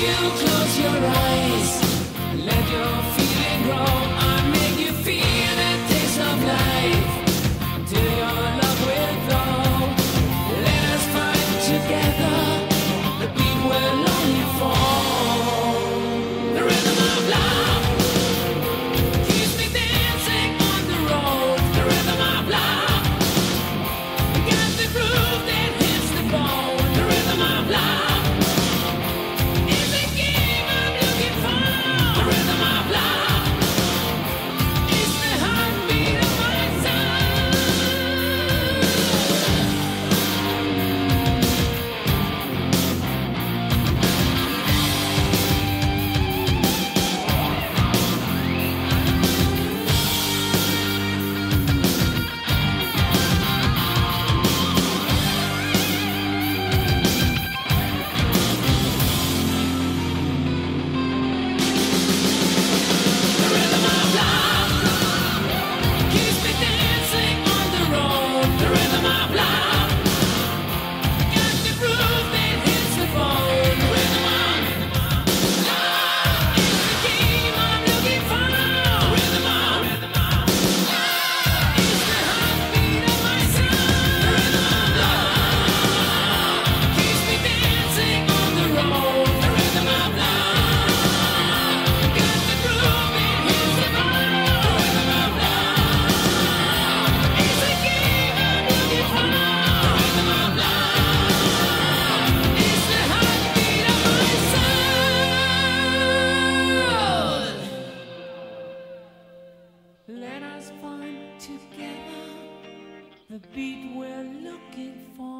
you close your eyes? us fun together, the beat we're looking for.